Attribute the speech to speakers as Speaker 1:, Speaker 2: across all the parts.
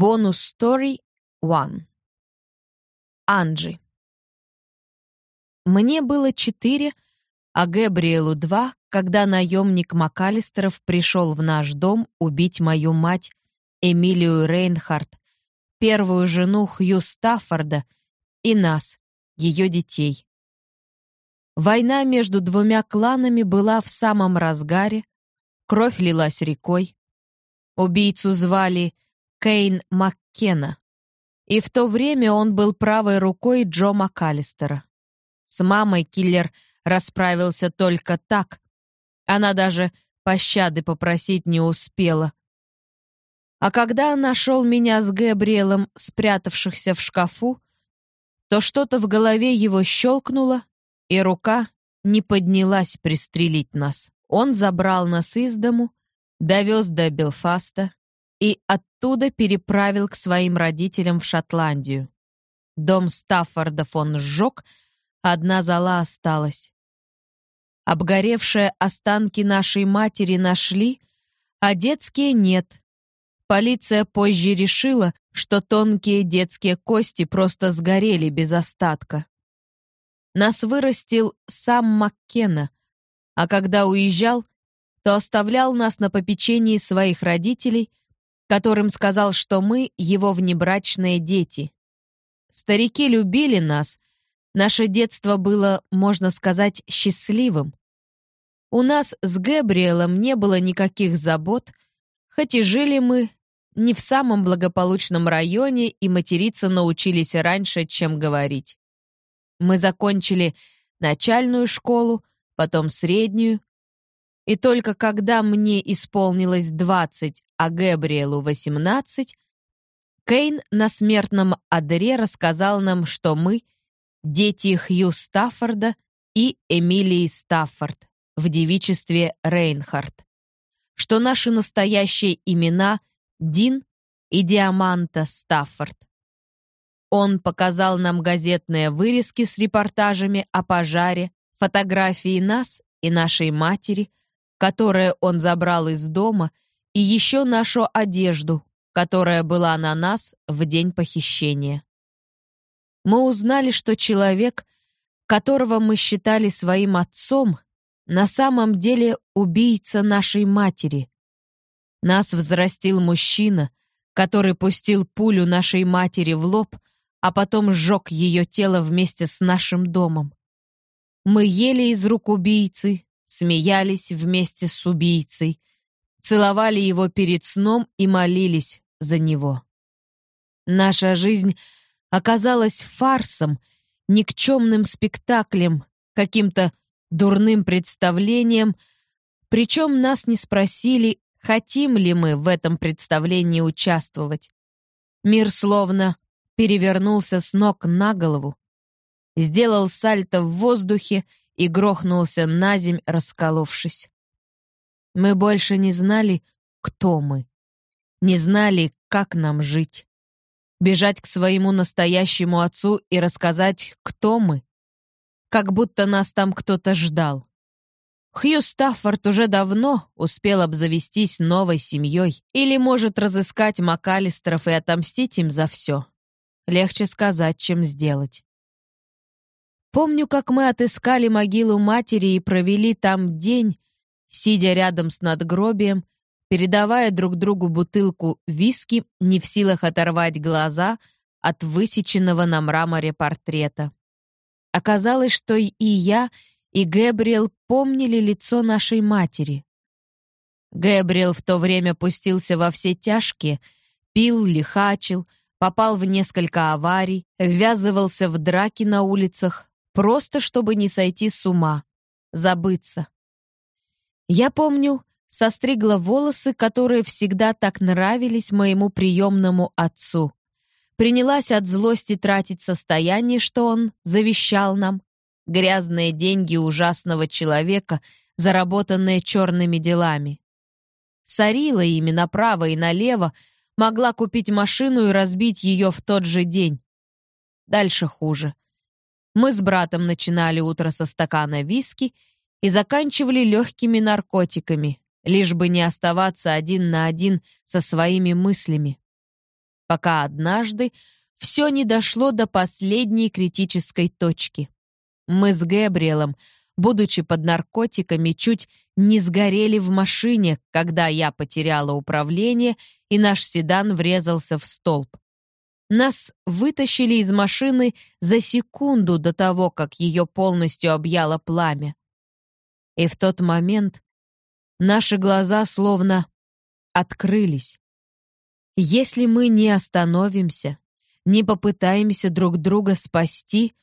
Speaker 1: Бонус Story 1. Анджи. Мне было четыре, а Гэбриэлу два, когда наемник МакАлистеров пришел в наш дом убить мою мать, Эмилию Рейнхард, первую жену Хью Стаффорда и нас, ее детей. Война между двумя кланами была в самом разгаре, кровь лилась рекой. Убийцу звали Кейн Маккена, и в то время он был правой рукой Джо МакАлистера. С мамой киллер расправился только так. Она даже пощады попросить не успела. А когда нашел меня с Габриэлем, спрятавшихся в шкафу, то что-то в голове его щелкнуло, и рука не поднялась пристрелить нас. Он забрал нас из дому, довез до Белфаста, и оттуда переправил к своим родителям в Шотландию. Дом Стаффордов он сжег, одна зала осталась. Обгоревшие останки нашей матери нашли, а детские нет. Полиция позже решила, что тонкие детские кости просто сгорели без остатка. Нас вырастил сам Маккена, а когда уезжал, то оставлял нас на попечении своих родителей которым сказал, что мы его внебрачные дети. Старики любили нас, наше детство было, можно сказать, счастливым. У нас с Гэбриэлом не было никаких забот, хоть и жили мы не в самом благополучном районе и материться научились раньше, чем говорить. Мы закончили начальную школу, потом среднюю, и только когда мне исполнилось 20, а Гэбриэлу 18, Кейн на смертном одре рассказал нам, что мы — дети Хью Стаффорда и Эмилии Стаффорд в девичестве Рейнхард, что наши настоящие имена — Дин и Диаманта Стаффорд. Он показал нам газетные вырезки с репортажами о пожаре, фотографии нас и нашей матери, которые он забрал из дома — и еще нашу одежду, которая была на нас в день похищения. Мы узнали, что человек, которого мы считали своим отцом, на самом деле убийца нашей матери. Нас взрастил мужчина, который пустил пулю нашей матери в лоб, а потом сжег ее тело вместе с нашим домом. Мы ели из рук убийцы, смеялись вместе с убийцей, целовали его перед сном и молились за него. Наша жизнь оказалась фарсом, никчемным спектаклем, каким-то дурным представлением, причем нас не спросили, хотим ли мы в этом представлении участвовать. Мир словно перевернулся с ног на голову, сделал сальто в воздухе и грохнулся на земь, расколовшись. Мы больше не знали, кто мы. Не знали, как нам жить. Бежать к своему настоящему отцу и рассказать, кто мы. Как будто нас там кто-то ждал. Хью Стаффорд уже давно успел обзавестись новой семьей или может разыскать МакАлистеров и отомстить им за все. Легче сказать, чем сделать. Помню, как мы отыскали могилу матери и провели там день, сидя рядом с надгробием, передавая друг другу бутылку виски, не в силах оторвать глаза от высеченного на мраморе портрета. Оказалось, что и я, и Гэбриэл помнили лицо нашей матери. Гэбриэл в то время пустился во все тяжкие, пил, лихачил, попал в несколько аварий, ввязывался в драки на улицах, просто чтобы не сойти с ума, забыться. Я помню, состригла волосы, которые всегда так нравились моему приемному отцу. Принялась от злости тратить состояние, что он завещал нам. Грязные деньги ужасного человека, заработанные черными делами. Сорила ими направо и налево, могла купить машину и разбить ее в тот же день. Дальше хуже. Мы с братом начинали утро со стакана виски — и заканчивали легкими наркотиками, лишь бы не оставаться один на один со своими мыслями. пока однажды все не дошло до последней критической точки. Мы с Гэбриэлом, будучи под наркотиками, чуть не сгорели в машине, когда я потеряла управление и наш седан врезался в столб. Нас вытащили из машины за секунду до того, как ее полностью объяло пламя. И в тот момент наши глаза словно открылись. Если мы не остановимся, не попытаемся друг друга спасти,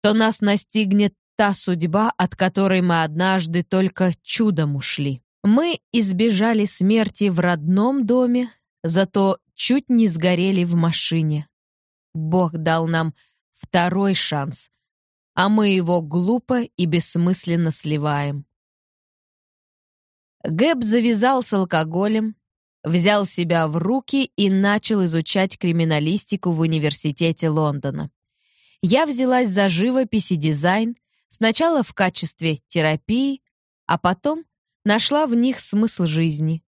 Speaker 1: то нас настигнет та судьба, от которой мы однажды только чудом ушли. Мы избежали смерти в родном доме, зато чуть не сгорели в машине. Бог дал нам второй шанс, а мы его глупо и бессмысленно сливаем. Гэб завязал с алкоголем, взял себя в руки и начал изучать криминалистику в университете Лондона. Я взялась за живопись и дизайн, сначала в качестве терапии, а потом нашла в них смысл жизни.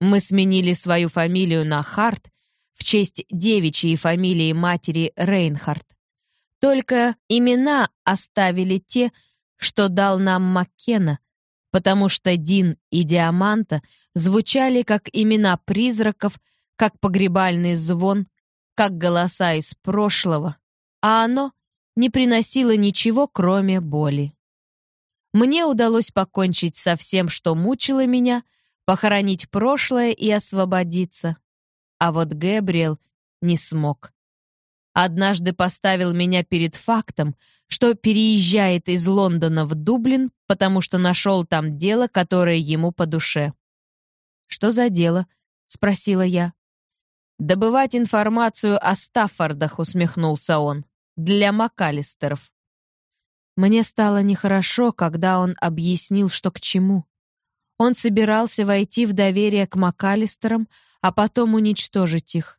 Speaker 1: Мы сменили свою фамилию на Харт в честь девичьей фамилии матери Рейнхард. Только имена оставили те, что дал нам Маккена, потому что Дин и Диаманта звучали как имена призраков, как погребальный звон, как голоса из прошлого, а оно не приносило ничего, кроме боли. Мне удалось покончить со всем, что мучило меня — похоронить прошлое и освободиться. А вот Гэбриэл не смог. Однажды поставил меня перед фактом, что переезжает из Лондона в Дублин, потому что нашел там дело, которое ему по душе. «Что за дело?» — спросила я. «Добывать информацию о Стаффордах», — усмехнулся он, — «для МакАлистеров». Мне стало нехорошо, когда он объяснил, что к чему. Он собирался войти в доверие к МакАлистерам, а потом уничтожить их.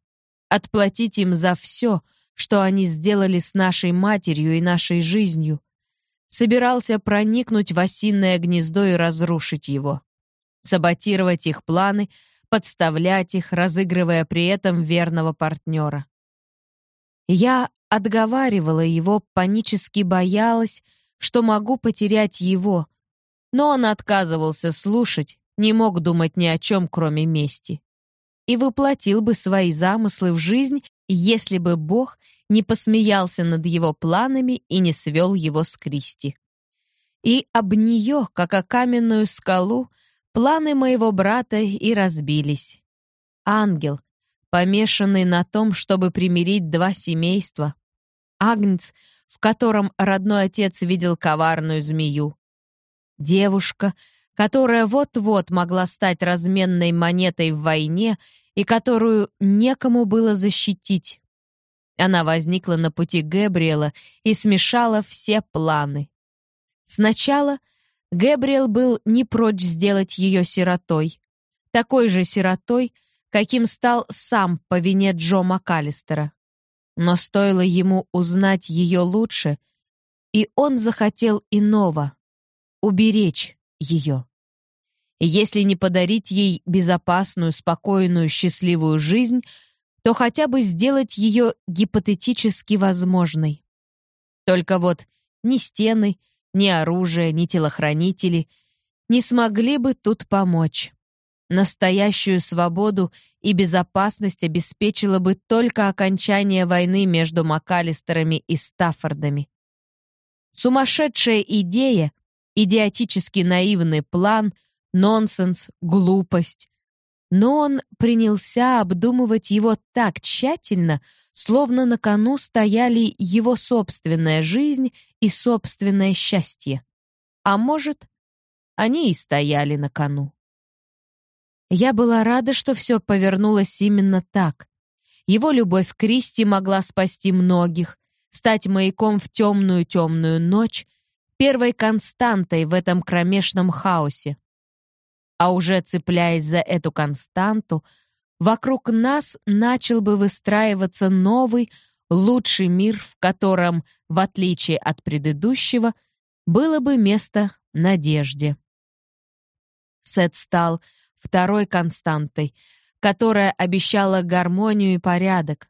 Speaker 1: Отплатить им за все, что они сделали с нашей матерью и нашей жизнью. Собирался проникнуть в осиное гнездо и разрушить его. Саботировать их планы, подставлять их, разыгрывая при этом верного партнера. Я отговаривала его, панически боялась, что могу потерять его — но он отказывался слушать, не мог думать ни о чем, кроме мести. И воплотил бы свои замыслы в жизнь, если бы Бог не посмеялся над его планами и не свел его с Кристи. И об нее, как о каменную скалу, планы моего брата и разбились. Ангел, помешанный на том, чтобы примирить два семейства. Агнец, в котором родной отец видел коварную змею. Девушка, которая вот-вот могла стать разменной монетой в войне и которую некому было защитить. Она возникла на пути Гэбриэла и смешала все планы. Сначала Гэбриэл был не прочь сделать ее сиротой, такой же сиротой, каким стал сам по вине Джо МакАлистера. Но стоило ему узнать ее лучше, и он захотел иного уберечь ее. если не подарить ей безопасную, спокойную, счастливую жизнь, то хотя бы сделать ее гипотетически возможной. Только вот ни стены, ни оружие, ни телохранители не смогли бы тут помочь. Настоящую свободу и безопасность обеспечило бы только окончание войны между МакАлистерами и Стаффордами. Сумасшедшая идея, идиотически наивный план, нонсенс, глупость. Но он принялся обдумывать его так тщательно, словно на кону стояли его собственная жизнь и собственное счастье. А может, они и стояли на кону. Я была рада, что все повернулось именно так. Его любовь к Кристи могла спасти многих, стать маяком в темную-темную ночь, первой константой в этом кромешном хаосе. А уже цепляясь за эту константу, вокруг нас начал бы выстраиваться новый, лучший мир, в котором, в отличие от предыдущего, было бы место надежде. Сет стал второй константой, которая обещала гармонию и порядок.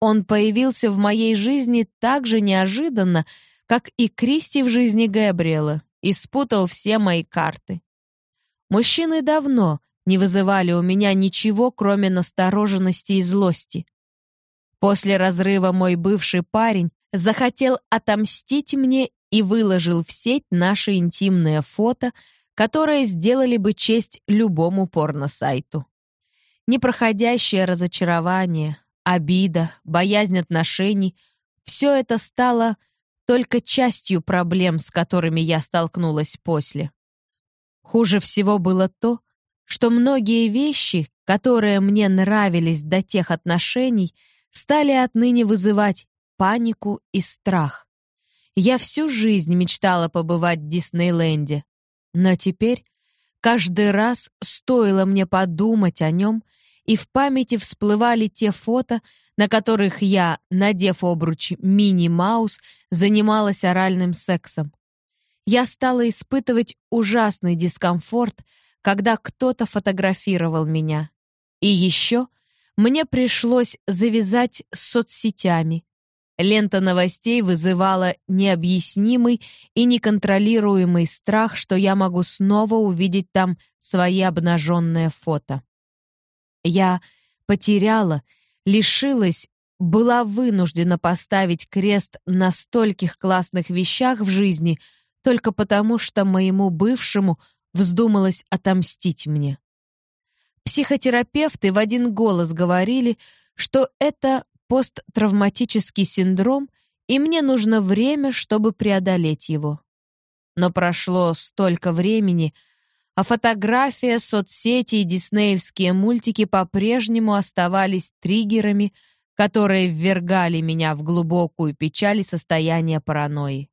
Speaker 1: Он появился в моей жизни так же неожиданно, как и Кристи в жизни Габриэла, и спутал все мои карты. Мужчины давно не вызывали у меня ничего, кроме настороженности и злости. После разрыва мой бывший парень захотел отомстить мне и выложил в сеть наши интимные фото, которые сделали бы честь любому порно-сайту. Непроходящее разочарование, обида, боязнь отношений — все это стало только частью проблем, с которыми я столкнулась после. Хуже всего было то, что многие вещи, которые мне нравились до тех отношений, стали отныне вызывать панику и страх. Я всю жизнь мечтала побывать в Диснейленде, но теперь каждый раз стоило мне подумать о нем, и в памяти всплывали те фото, на которых я, надев обруч Мини Маус, занималась оральным сексом. Я стала испытывать ужасный дискомфорт, когда кто-то фотографировал меня. И еще мне пришлось завязать с соцсетями. Лента новостей вызывала необъяснимый и неконтролируемый страх, что я могу снова увидеть там свои обнаженные фото. Я потеряла лишилась, была вынуждена поставить крест на стольких классных вещах в жизни только потому, что моему бывшему вздумалось отомстить мне. Психотерапевты в один голос говорили, что это посттравматический синдром, и мне нужно время, чтобы преодолеть его. Но прошло столько времени, а фотография, соцсети и диснеевские мультики по-прежнему оставались триггерами, которые ввергали меня в глубокую печаль и состояние паранойи.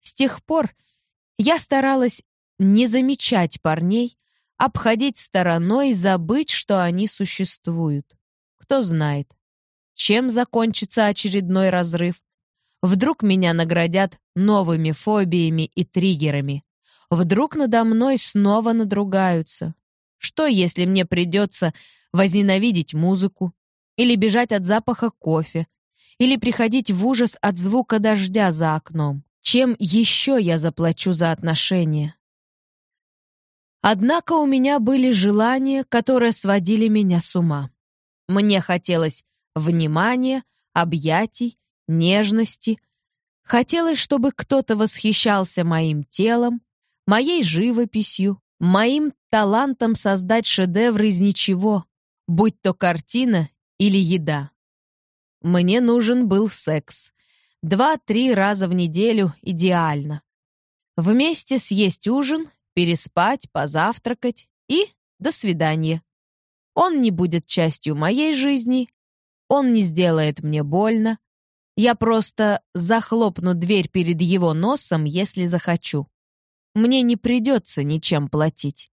Speaker 1: С тех пор я старалась не замечать парней, обходить стороной, забыть, что они существуют. Кто знает, чем закончится очередной разрыв. Вдруг меня наградят новыми фобиями и триггерами. Вдруг надо мной снова надругаются. Что, если мне придется возненавидеть музыку, или бежать от запаха кофе, или приходить в ужас от звука дождя за окном? Чем еще я заплачу за отношения? Однако у меня были желания, которые сводили меня с ума. Мне хотелось внимания, объятий, нежности. Хотелось, чтобы кто-то восхищался моим телом, моей живописью, моим талантом создать шедевр из ничего, будь то картина или еда. Мне нужен был секс. Два-три раза в неделю идеально. Вместе съесть ужин, переспать, позавтракать и до свидания. Он не будет частью моей жизни, он не сделает мне больно. Я просто захлопну дверь перед его носом, если захочу мне не придется ничем платить.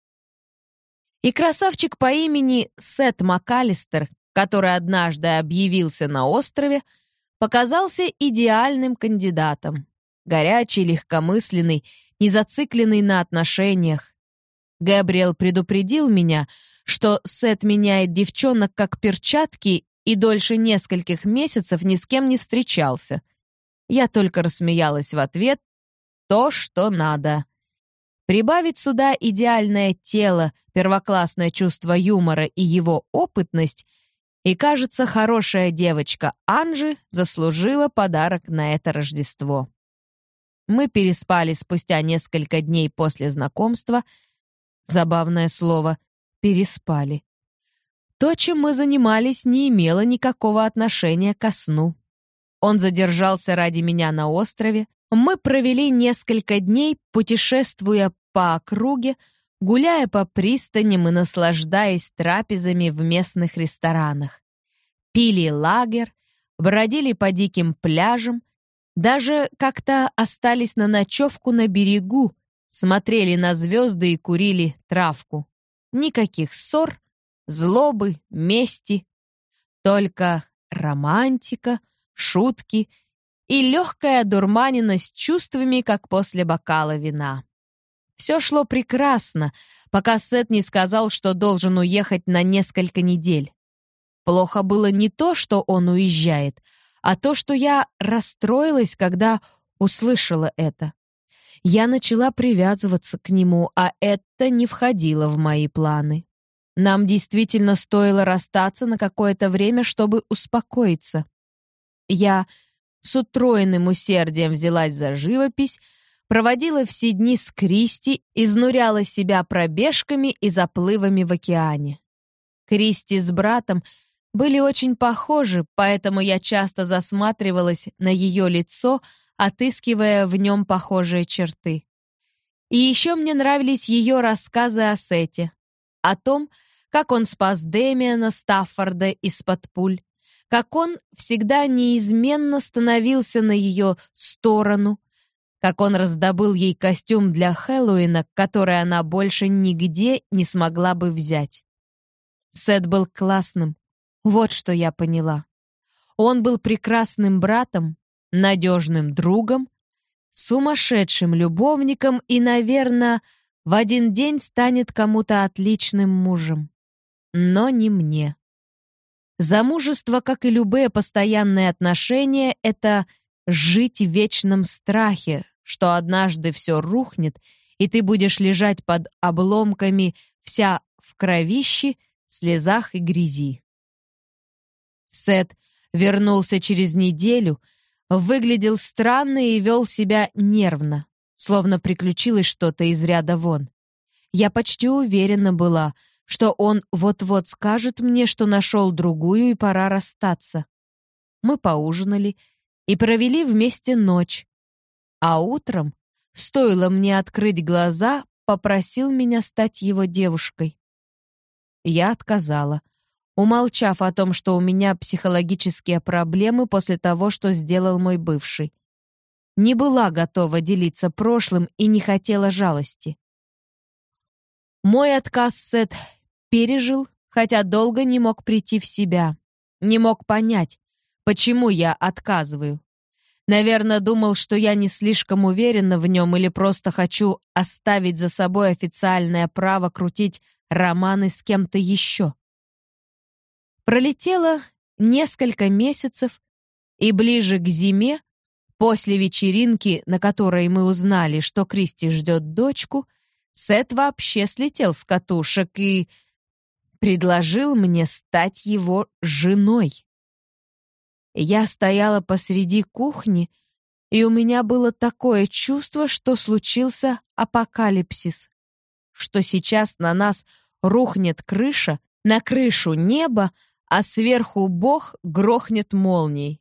Speaker 1: И красавчик по имени Сет МакАлистер, который однажды объявился на острове, показался идеальным кандидатом. Горячий, легкомысленный, не зацикленный на отношениях. Габриэл предупредил меня, что Сет меняет девчонок как перчатки и дольше нескольких месяцев ни с кем не встречался. Я только рассмеялась в ответ. То, что надо. Прибавить сюда идеальное тело, первоклассное чувство юмора и его опытность, и, кажется, хорошая девочка Анжи заслужила подарок на это Рождество. Мы переспали спустя несколько дней после знакомства. Забавное слово «переспали». То, чем мы занимались, не имело никакого отношения ко сну. Он задержался ради меня на острове, мы провели несколько дней, путешествуя по округе, гуляя по пристаням и наслаждаясь трапезами в местных ресторанах. Пили лагер, бродили по диким пляжам, даже как-то остались на ночевку на берегу, смотрели на звезды и курили травку. Никаких ссор, злобы, мести, только романтика, шутки и легкая дурманина с чувствами, как после бокала вина. Все шло прекрасно, пока Сет не сказал, что должен уехать на несколько недель. Плохо было не то, что он уезжает, а то, что я расстроилась, когда услышала это. Я начала привязываться к нему, а это не входило в мои планы. Нам действительно стоило расстаться на какое-то время, чтобы успокоиться. Я с утроенным усердием взялась за живопись, проводила все дни с Кристи, изнуряла себя пробежками и заплывами в океане. Кристи с братом были очень похожи, поэтому я часто засматривалась на ее лицо, отыскивая в нем похожие черты. И еще мне нравились ее рассказы о Сете, о том, как он спас Дэмиана Стаффорда из-под пуль, как он всегда неизменно становился на ее сторону, как он раздобыл ей костюм для Хэллоуина, который она больше нигде не смогла бы взять. Сет был классным, вот что я поняла. Он был прекрасным братом, надежным другом, сумасшедшим любовником и, наверное, в один день станет кому-то отличным мужем. Но не мне. Замужество, как и любые постоянные отношения, это жить в вечном страхе, что однажды все рухнет, и ты будешь лежать под обломками вся в кровище, слезах и грязи. Сет вернулся через неделю, выглядел странно и вел себя нервно, словно приключилось что-то из ряда вон. Я почти уверена была, что он вот-вот скажет мне, что нашел другую и пора расстаться. Мы поужинали и провели вместе ночь, а утром, стоило мне открыть глаза, попросил меня стать его девушкой. Я отказала, умолчав о том, что у меня психологические проблемы после того, что сделал мой бывший. Не была готова делиться прошлым и не хотела жалости. Мой отказ Сет пережил, хотя долго не мог прийти в себя, не мог понять, почему я отказываю. Наверное, думал, что я не слишком уверена в нем или просто хочу оставить за собой официальное право крутить романы с кем-то еще. Пролетело несколько месяцев, и ближе к зиме, после вечеринки, на которой мы узнали, что Кристи ждет дочку, Сет вообще слетел с катушек и предложил мне стать его женой. Я стояла посреди кухни, и у меня было такое чувство, что случился апокалипсис, что сейчас на нас рухнет крыша, на крышу небо, а сверху Бог грохнет молнией.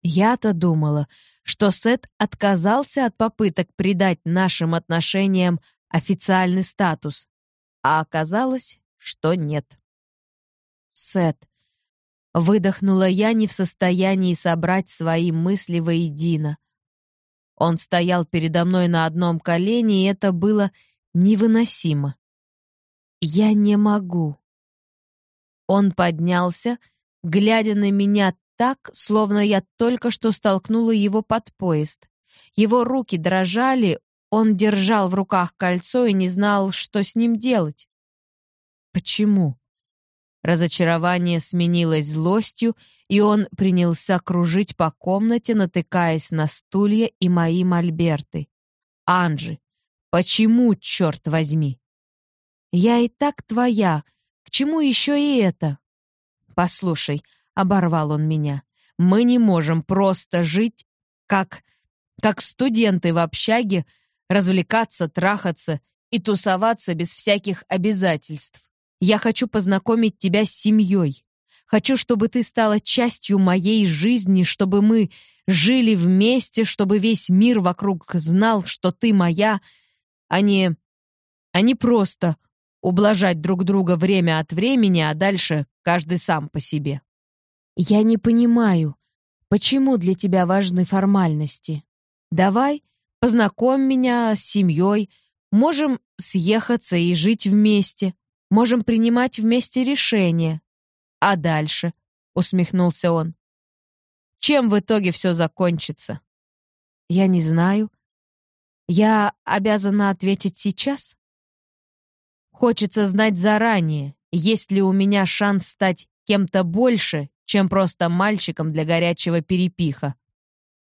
Speaker 1: Я-то думала, что Сет отказался от попыток придать нашим отношениям официальный статус, а оказалось, что нет. Сет, Выдохнула я, не в состоянии собрать свои мысли воедино. Он стоял передо мной на одном колене, и это было невыносимо. Я не могу. Он поднялся, глядя на меня так, словно я только что столкнула его под поезд. Его руки дрожали, он держал в руках кольцо и не знал, что с ним делать. Почему? Разочарование сменилось злостью, и он принялся кружить по комнате, натыкаясь на стулья и мои мольберты. «Анжи, почему, черт возьми?» «Я и так твоя. К чему еще и это?» «Послушай», — оборвал он меня, — «мы не можем просто жить, как... как студенты в общаге, развлекаться, трахаться и тусоваться без всяких обязательств. Я хочу познакомить тебя с семьей. Хочу, чтобы ты стала частью моей жизни, чтобы мы жили вместе, чтобы весь мир вокруг знал, что ты моя, а не... а не просто ублажать друг друга время от времени, а дальше каждый сам по себе. Я не понимаю, почему для тебя важны формальности. Давай, познакомь меня с семьей, можем съехаться и жить вместе. Можем принимать вместе решения. А дальше, усмехнулся он. Чем в итоге все закончится? Я не знаю. Я обязана ответить сейчас? Хочется знать заранее, есть ли у меня шанс стать кем-то больше, чем просто мальчиком для горячего перепиха.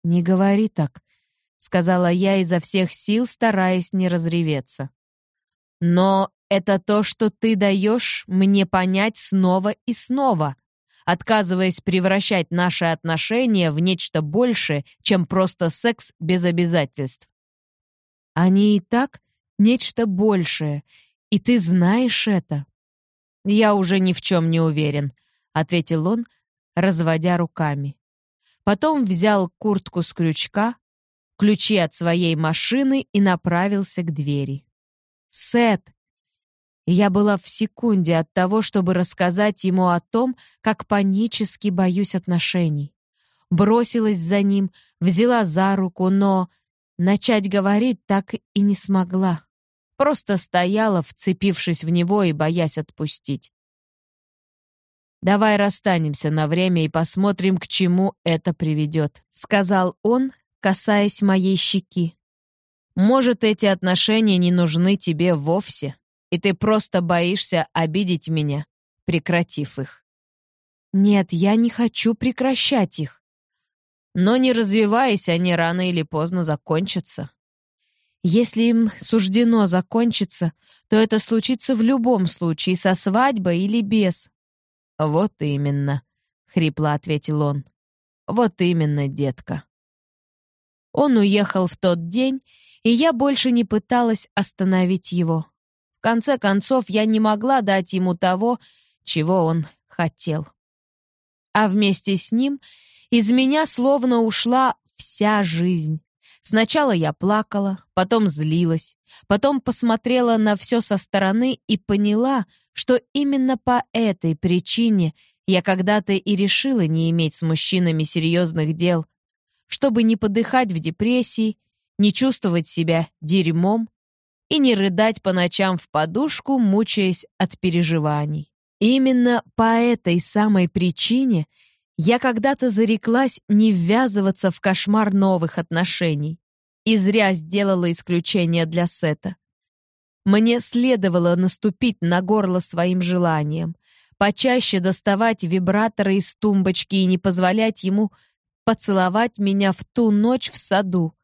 Speaker 1: «Не говори так», — сказала я изо всех сил, стараясь не разреветься. «Но это то, что ты даешь мне понять снова и снова», отказываясь превращать наши отношения в нечто большее, чем просто секс без обязательств. Они и так нечто большее, и ты знаешь это. Я уже ни в чем не уверен, ответил он, разводя руками. Потом взял куртку с крючка, ключи от своей машины и направился к двери. Сет, я была в секунде от того, чтобы рассказать ему о том, как панически боюсь отношений. Бросилась за ним, взяла за руку, но начать говорить так и не смогла. Просто стояла, вцепившись в него и боясь отпустить. «Давай расстанемся на время и посмотрим, к чему это приведет», — сказал он, касаясь моей щеки. «Может, эти отношения не нужны тебе вовсе?» И ты просто боишься обидеть меня, прекратив их. Нет, я не хочу прекращать их. Но не развиваясь, они рано или поздно закончатся. Если им суждено закончиться, то это случится в любом случае, со свадьбой или без. Вот именно, хрипло ответил он. Вот именно, детка. Он уехал в тот день, и я больше не пыталась остановить его конце концов, я не могла дать ему того, чего он хотел. А вместе с ним из меня словно ушла вся жизнь. Сначала я плакала, потом злилась, потом посмотрела на все со стороны и поняла, что именно по этой причине я когда-то и решила не иметь с мужчинами серьезных дел, чтобы не подыхать в депрессии, не чувствовать себя дерьмом, и не рыдать по ночам в подушку, мучаясь от переживаний. Именно по этой самой причине я когда-то зареклась не ввязываться в кошмар новых отношений и зря сделала исключение для Сета. Мне следовало наступить на горло своим желанием, почаще доставать вибраторы из тумбочки и не позволять ему поцеловать меня в ту ночь в саду.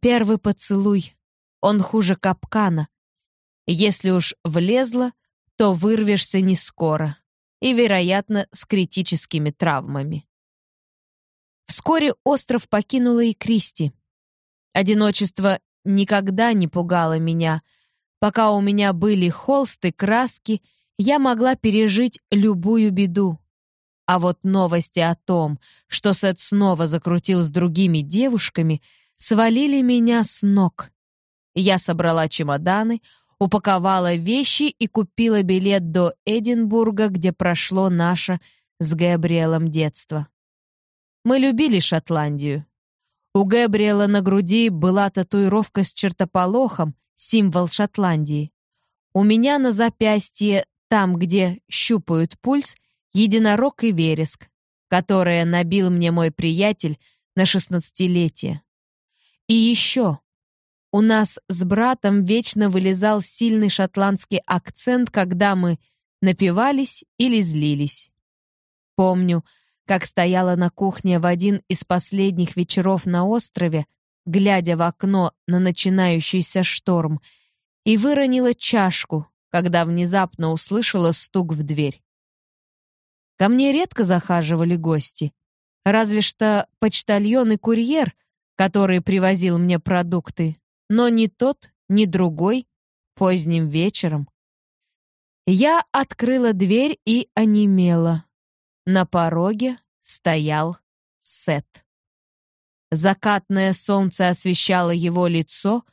Speaker 1: Первый поцелуй он хуже капкана. Если уж влезла, то вырвешься не скоро и, вероятно, с критическими травмами. Вскоре остров покинула и Кристи. Одиночество никогда не пугало меня. Пока у меня были холсты, краски, я могла пережить любую беду. А вот новости о том, что Сет снова закрутил с другими девушками, свалили меня с ног. Я собрала чемоданы, упаковала вещи и купила билет до Эдинбурга, где прошло наше с Габриэлом детство. Мы любили Шотландию. У Габриэла на груди была татуировка с чертополохом, символ Шотландии. У меня на запястье, там, где щупают пульс, единорог и вереск, которые набил мне мой приятель на шестнадцатилетие. И еще у нас с братом вечно вылезал сильный шотландский акцент, когда мы напивались или злились. Помню, как стояла на кухне в один из последних вечеров на острове, глядя в окно на начинающийся шторм, и выронила чашку, когда внезапно услышала стук в дверь. Ко мне редко захаживали гости, разве что почтальон и курьер, который привозил мне продукты, но ни тот, ни другой поздним вечером. Я открыла дверь и онемела. На пороге стоял Сет. Закатное солнце освещало его лицо,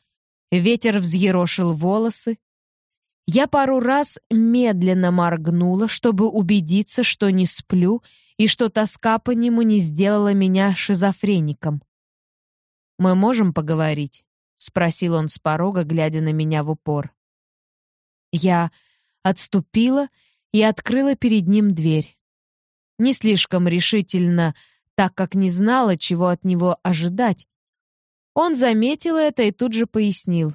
Speaker 1: ветер взъерошил волосы. Я пару раз медленно моргнула, чтобы убедиться, что не сплю и что тоска по нему не сделала меня шизофреником. «Мы можем поговорить?» — спросил он с порога, глядя на меня в упор. Я отступила и открыла перед ним дверь. Не слишком решительно, так как не знала, чего от него ожидать. Он заметил это и тут же пояснил.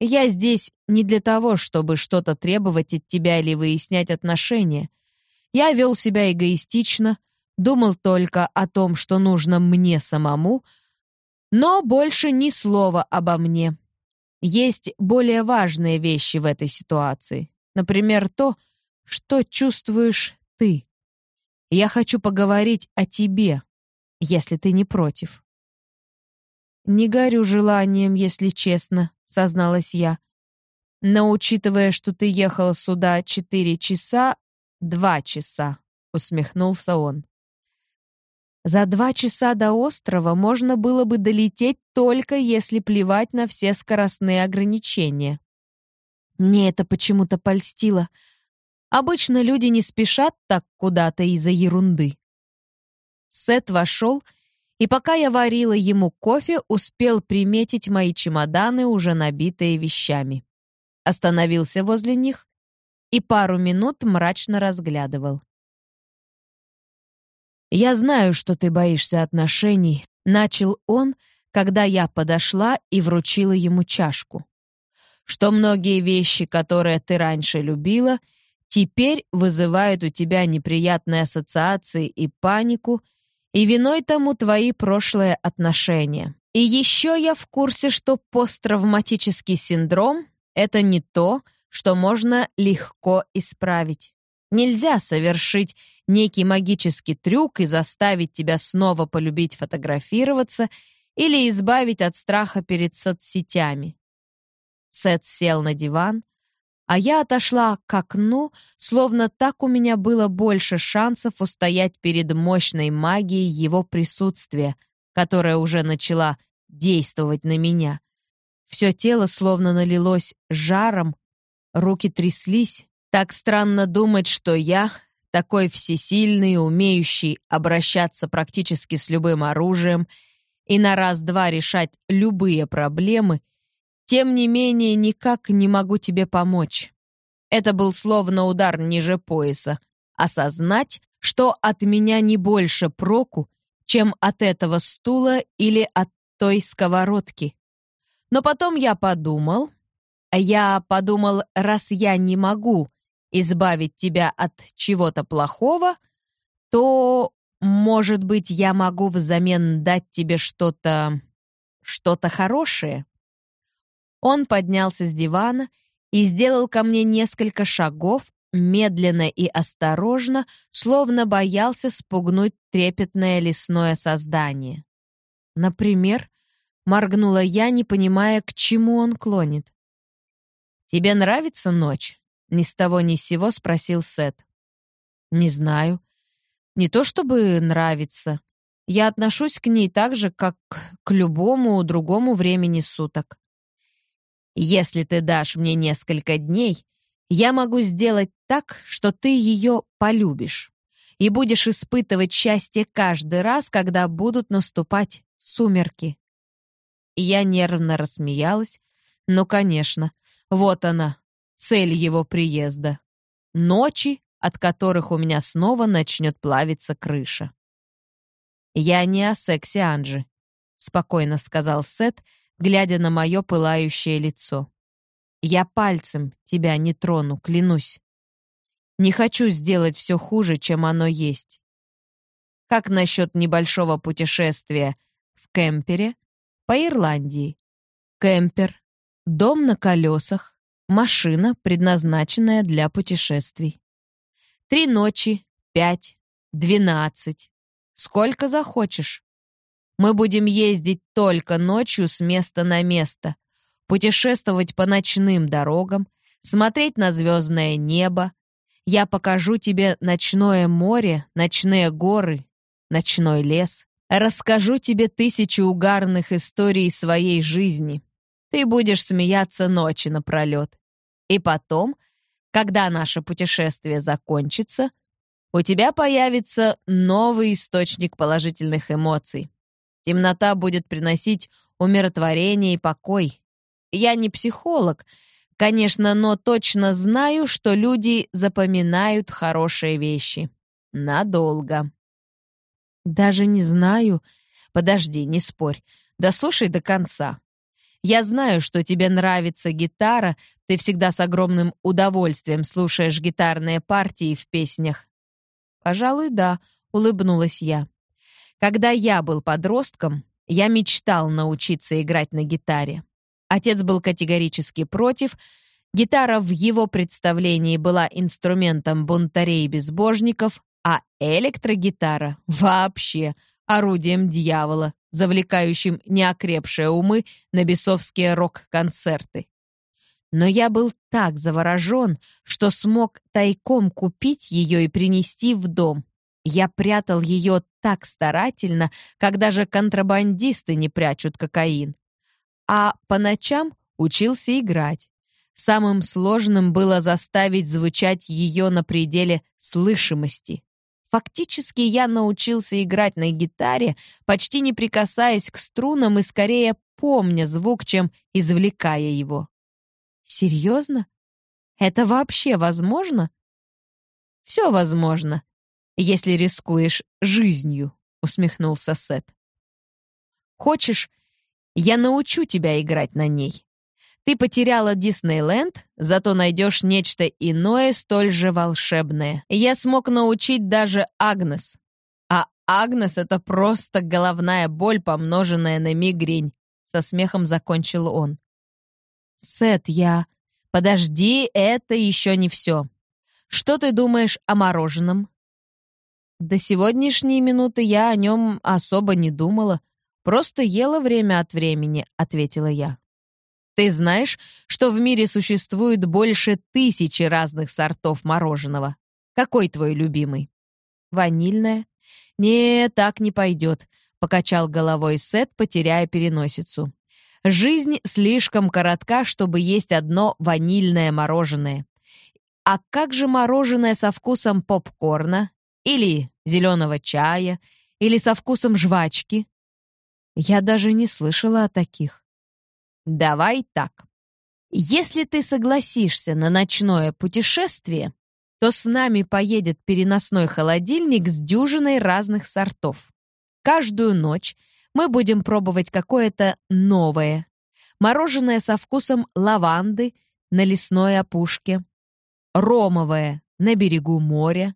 Speaker 1: Я здесь не для того, чтобы что-то требовать от тебя или выяснять отношения. Я вел себя эгоистично, думал только о том, что нужно мне самому, но больше ни слова обо мне. Есть более важные вещи в этой ситуации. Например, то, что чувствуешь ты. Я хочу поговорить о тебе, если ты не против. Не горю желанием, если честно, созналась я. Но учитывая, что ты ехала сюда четыре часа, два часа, усмехнулся он. За два часа до острова можно было бы долететь только если плевать на все скоростные ограничения. Мне это почему-то польстило. Обычно люди не спешат так куда-то из-за ерунды. Сет вошел, и пока я варила ему кофе, успел приметить мои чемоданы, уже набитые вещами. Остановился возле них и пару минут мрачно разглядывал. «Я знаю, что ты боишься отношений», — начал он, когда я подошла и вручила ему чашку. «Что многие вещи, которые ты раньше любила, теперь вызывают у тебя неприятные ассоциации и панику, и виной тому твои прошлые отношения. И еще я в курсе, что посттравматический синдром — это не то, что можно легко исправить. Нельзя совершить некий магический трюк и заставить тебя снова полюбить фотографироваться или избавить от страха перед соцсетями. Сет сел на диван, а я отошла к окну, словно так у меня было больше шансов устоять перед мощной магией его присутствия, которая уже начала действовать на меня. Все тело словно налилось жаром, руки тряслись, так странно думать, что я, такой всесильный, умеющий обращаться практически с любым оружием и на раз-два решать любые проблемы, тем не менее никак не могу тебе помочь. Это был словно удар ниже пояса. Осознать, что от меня не больше проку, чем от этого стула или от той сковородки. Но потом я подумал, я подумал, раз я не могу избавить тебя от чего-то плохого, то, может быть, я могу взамен дать тебе что-то... что-то хорошее?» Он поднялся с дивана и сделал ко мне несколько шагов, медленно и осторожно, словно боялся спугнуть трепетное лесное создание. Например, моргнула я, не понимая, к чему он клонит. «Тебе нравится ночь?» Ни с того ни с сего спросил Сет. «Не знаю. Не то чтобы нравится. Я отношусь к ней так же, как к любому другому времени суток. Если ты дашь мне несколько дней, я могу сделать так, что ты ее полюбишь и будешь испытывать счастье каждый раз, когда будут наступать сумерки». Я нервно рассмеялась. «Ну, конечно, вот она, цель его приезда. Ночи, от которых у меня снова начнет плавиться крыша. «Я не о сексе, Анджи», — спокойно сказал Сет, глядя на мое пылающее лицо. «Я пальцем тебя не трону, клянусь. Не хочу сделать все хуже, чем оно есть. Как насчет небольшого путешествия в кемпере по Ирландии? Кемпер, дом на колесах, Машина, предназначенная для путешествий. Три ночи, пять, двенадцать. Сколько захочешь. Мы будем ездить только ночью с места на место, путешествовать по ночным дорогам, смотреть на звездное небо. Я покажу тебе ночное море, ночные горы, ночной лес. Расскажу тебе тысячу угарных историй своей жизни. Ты будешь смеяться ночи напролет. И потом, когда наше путешествие закончится, у тебя появится новый источник положительных эмоций. Темнота будет приносить умиротворение и покой. Я не психолог, конечно, но точно знаю, что люди запоминают хорошие вещи. Надолго. Даже не знаю. Подожди, не спорь. Дослушай до конца. Я знаю, что тебе нравится гитара, ты всегда с огромным удовольствием слушаешь гитарные партии в песнях». «Пожалуй, да», — улыбнулась я. «Когда я был подростком, я мечтал научиться играть на гитаре. Отец был категорически против. Гитара в его представлении была инструментом бунтарей и безбожников, а электрогитара — вообще орудием дьявола, завлекающим неокрепшие умы на бесовские рок-концерты. Но я был так заворожен, что смог тайком купить ее и принести в дом. Я прятал ее так старательно, когда же контрабандисты не прячут кокаин. А по ночам учился играть. Самым сложным было заставить звучать ее на пределе слышимости. Фактически я научился играть на гитаре, почти не прикасаясь к струнам и скорее помня звук, чем извлекая его. Серьезно? Это вообще возможно? Все возможно, если рискуешь жизнью, усмехнулся Сет. Хочешь, я научу тебя играть на ней. Ты потеряла Диснейленд, зато найдешь нечто иное, столь же волшебное. Я смог научить даже Агнес. А Агнес — это просто головная боль, помноженная на мигрень. Со смехом закончил он. Сет, я... Подожди, это еще не все. Что ты думаешь о мороженом? До сегодняшней минуты я о нем особо не думала. Просто ела время от времени, ответила я. Ты знаешь, что в мире существует больше тысячи разных сортов мороженого? Какой твой любимый? Ванильное? Не, так не пойдет, покачал головой Сет, потеряя переносицу. Жизнь слишком коротка, чтобы есть одно ванильное мороженое. А как же мороженое со вкусом попкорна? Или зеленого чая? Или со вкусом жвачки? Я даже не слышала о таких. Давай так. Если ты согласишься на ночное путешествие, то с нами поедет переносной холодильник с дюжиной разных сортов. Каждую ночь мы будем пробовать какое-то новое. Мороженое со вкусом лаванды на лесной опушке, ромовое на берегу моря,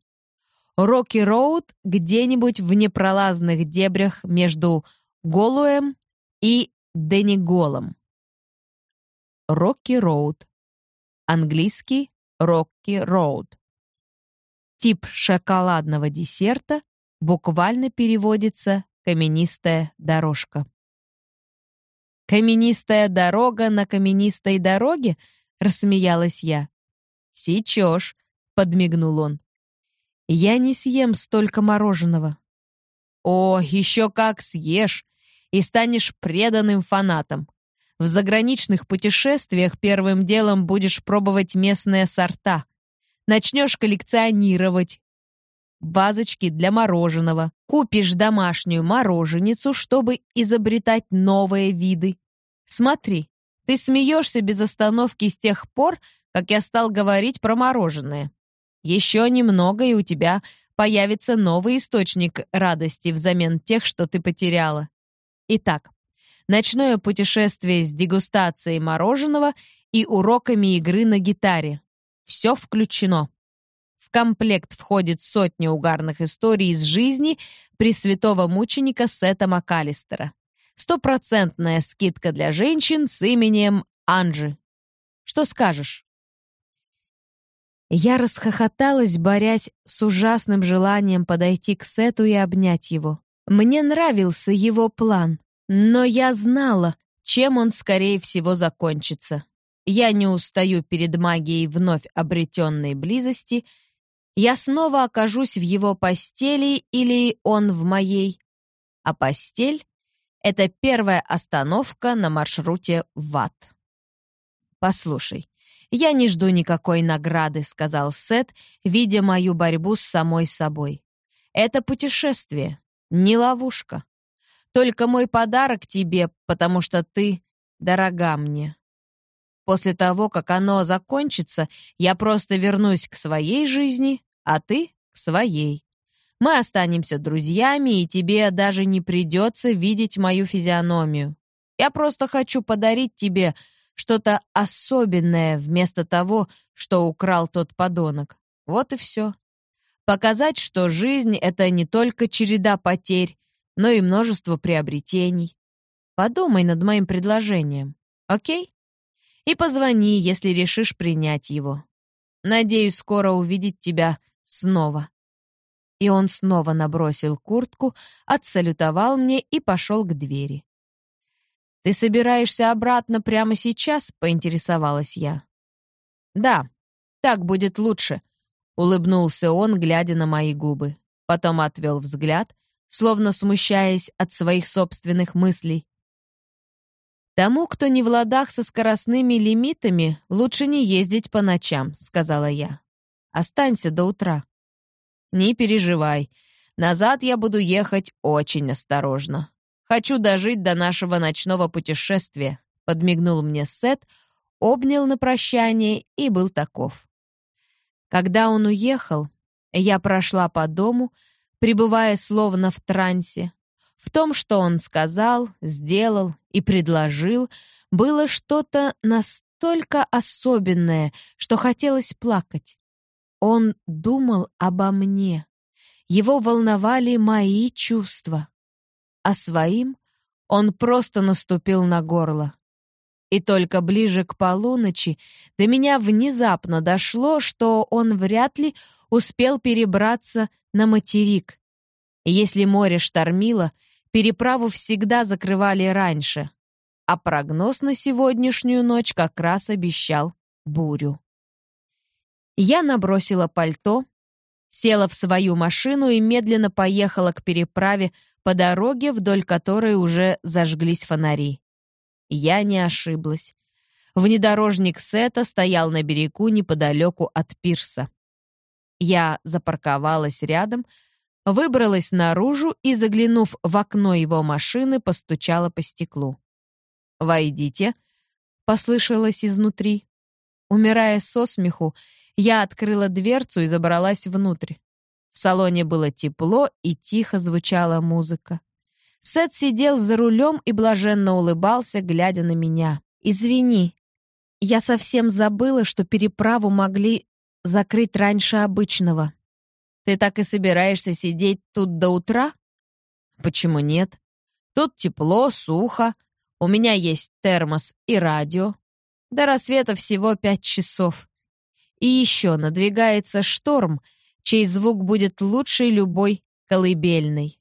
Speaker 1: Рокки-Роуд где-нибудь в непролазных дебрях между Голуэм и Дениголом. Рокки Роуд. Английский Рокки Роуд. Тип шоколадного десерта буквально переводится «каменистая дорожка». «Каменистая дорога на каменистой дороге?» — рассмеялась я. «Сечешь», — подмигнул он. «Я не съем столько мороженого». «О, еще как съешь! И станешь преданным фанатом. В заграничных путешествиях первым делом будешь пробовать местные сорта. Начнешь коллекционировать вазочки для мороженого. Купишь домашнюю мороженицу, чтобы изобретать новые виды. Смотри, ты смеешься без остановки с тех пор, как я стал говорить про мороженое. Еще немного, и у тебя появится новый источник радости взамен тех, что ты потеряла. Итак, ночное путешествие с дегустацией мороженого и уроками игры на гитаре. Все включено. В комплект входит сотня угарных историй из жизни пресвятого мученика Сета МакАлистера. Стопроцентная скидка для женщин с именем Анжи. Что скажешь? Я расхохоталась, борясь с ужасным желанием подойти к Сету и обнять его. Мне нравился его план. Но я знала, чем он, скорее всего, закончится. Я не устаю перед магией вновь обретенной близости. Я снова окажусь в его постели или он в моей. А постель — это первая остановка на маршруте в ад. «Послушай, я не жду никакой награды», — сказал Сет, видя мою борьбу с самой собой. «Это путешествие, не ловушка. Только мой подарок тебе, потому что ты дорога мне. После того, как оно закончится, я просто вернусь к своей жизни, а ты — к своей. Мы останемся друзьями, и тебе даже не придется видеть мою физиономию. Я просто хочу подарить тебе что-то особенное вместо того, что украл тот подонок. Вот и все. Показать, что жизнь — это не только череда потерь, но и множество приобретений. Подумай над моим предложением, окей? И позвони, если решишь принять его. Надеюсь, скоро увидеть тебя снова. И он снова набросил куртку, отсалютовал мне и пошел к двери. «Ты собираешься обратно прямо сейчас?» — поинтересовалась я. «Да, так будет лучше», — улыбнулся он, глядя на мои губы. Потом отвел взгляд, словно смущаясь от своих собственных мыслей. «Тому, кто не в ладах со скоростными лимитами, лучше не ездить по ночам», — сказала я. «Останься до утра». «Не переживай. Назад я буду ехать очень осторожно. Хочу дожить до нашего ночного путешествия», — подмигнул мне Сет, обнял на прощание и был таков. Когда он уехал, я прошла по дому, пребывая словно в трансе. В том, что он сказал, сделал и предложил, было что-то настолько особенное, что хотелось плакать. Он думал обо мне. Его волновали мои чувства а своим он просто наступил на горло. И только ближе к полуночи до меня внезапно дошло, что он вряд ли успел перебраться на материк. Если море штормило, переправу всегда закрывали раньше, а прогноз на сегодняшнюю ночь как раз обещал бурю. Я набросила пальто, села в свою машину и медленно поехала к переправе по дороге, вдоль которой уже зажглись фонари. Я не ошиблась. Внедорожник Сета стоял на берегу неподалеку от пирса. Я запарковалась рядом, выбралась наружу и, заглянув в окно его машины, постучала по стеклу. «Войдите», — послышалось изнутри. Умирая со смеху, я открыла дверцу и забралась внутрь. В салоне было тепло и тихо звучала музыка. Сет сидел за рулем и блаженно улыбался, глядя на меня. «Извини, я совсем забыла, что переправу могли закрыть раньше обычного. Ты так и собираешься сидеть тут до утра?» «Почему нет? Тут тепло, сухо, у меня есть термос и радио. До рассвета всего пять часов. И еще надвигается шторм — чей звук будет лучше любой колыбельной.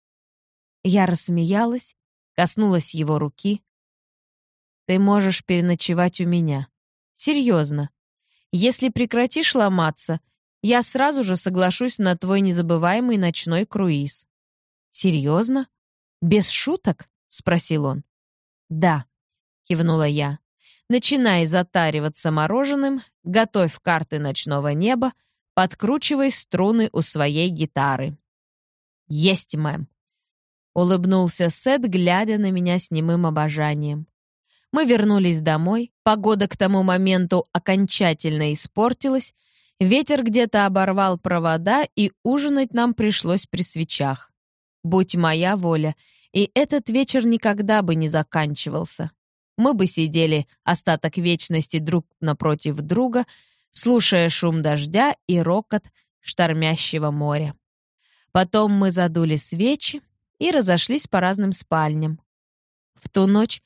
Speaker 1: Я рассмеялась, коснулась его руки. «Ты можешь переночевать у меня. Серьезно. Если прекратишь ломаться, я сразу же соглашусь на твой незабываемый ночной круиз». «Серьезно? Без шуток?» — спросил он. «Да», — кивнула я. «Начинай затариваться мороженым, готовь карты ночного неба, подкручивай струны у своей гитары. «Есть, мэм!» — улыбнулся Сет, глядя на меня с немым обожанием. Мы вернулись домой, погода к тому моменту окончательно испортилась, ветер где-то оборвал провода, и ужинать нам пришлось при свечах. Будь моя воля, и этот вечер никогда бы не заканчивался. Мы бы сидели остаток вечности друг напротив друга — слушая шум дождя и рокот штормящего моря. Потом мы задули свечи и разошлись по разным спальням. В ту ночь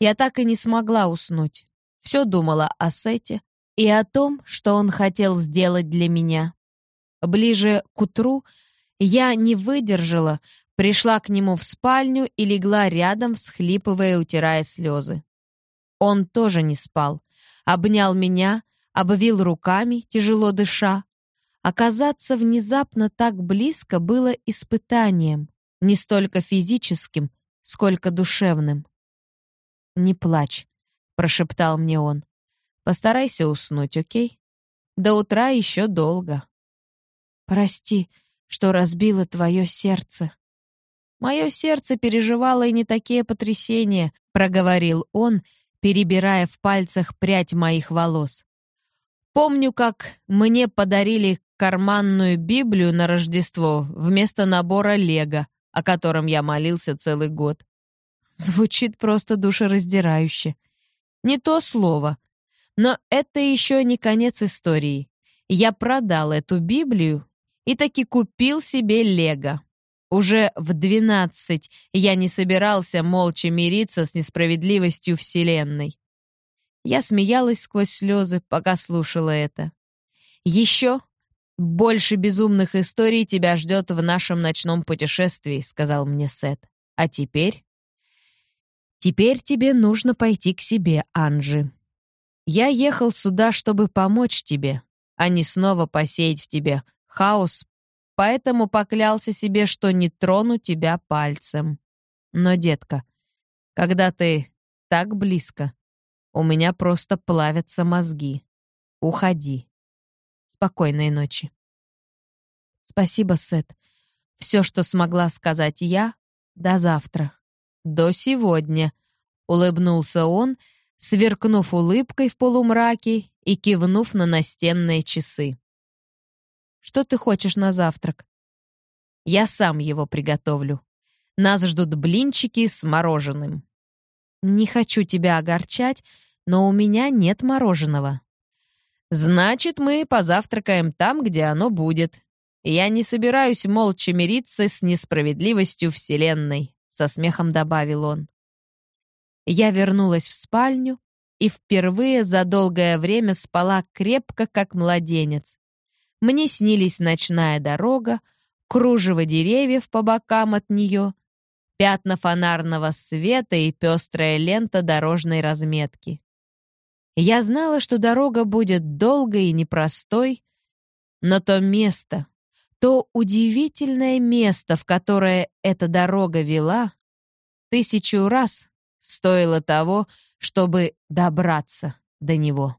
Speaker 1: я так и не смогла уснуть. Все думала о Сете и о том, что он хотел сделать для меня. Ближе к утру я не выдержала, пришла к нему в спальню и легла рядом, всхлипывая, утирая слезы. Он тоже не спал, обнял меня, обвил руками, тяжело дыша. Оказаться внезапно так близко было испытанием, не столько физическим, сколько душевным. «Не плачь», — прошептал мне он. «Постарайся уснуть, окей? До утра еще долго». «Прости, что разбило твое сердце». «Мое сердце переживало и не такие потрясения», — проговорил он, перебирая в пальцах прядь моих волос. Помню, как мне подарили карманную Библию на Рождество вместо набора Лего, о котором я молился целый год. Звучит просто душераздирающе. Не то слово. Но это еще не конец истории. Я продал эту Библию и таки купил себе Лего. Уже в двенадцать я не собирался молча мириться с несправедливостью Вселенной. Я смеялась сквозь слезы, пока слушала это. «Еще больше безумных историй тебя ждет в нашем ночном путешествии», — сказал мне Сет. «А теперь?» «Теперь тебе нужно пойти к себе, Анжи. Я ехал сюда, чтобы помочь тебе, а не снова посеять в тебе хаос, поэтому поклялся себе, что не трону тебя пальцем. Но, детка, когда ты так близко, у меня просто плавятся мозги. Уходи. Спокойной ночи. Спасибо, Сет. Все, что смогла сказать я, до завтра. До сегодня, улыбнулся он, сверкнув улыбкой в полумраке и кивнув на настенные часы. «Что ты хочешь на завтрак?» «Я сам его приготовлю. Нас ждут блинчики с мороженым». «Не хочу тебя огорчать, но у меня нет мороженого». «Значит, мы позавтракаем там, где оно будет. Я не собираюсь молча мириться с несправедливостью Вселенной», — со смехом добавил он. Я вернулась в спальню и впервые за долгое время спала крепко, как младенец. Мне снились ночная дорога, кружево деревьев по бокам от нее, пятна фонарного света и пестрая лента дорожной разметки. Я знала, что дорога будет долгой и непростой, но то место, то удивительное место, в которое эта дорога вела, тысячу раз стоило того, чтобы добраться до него.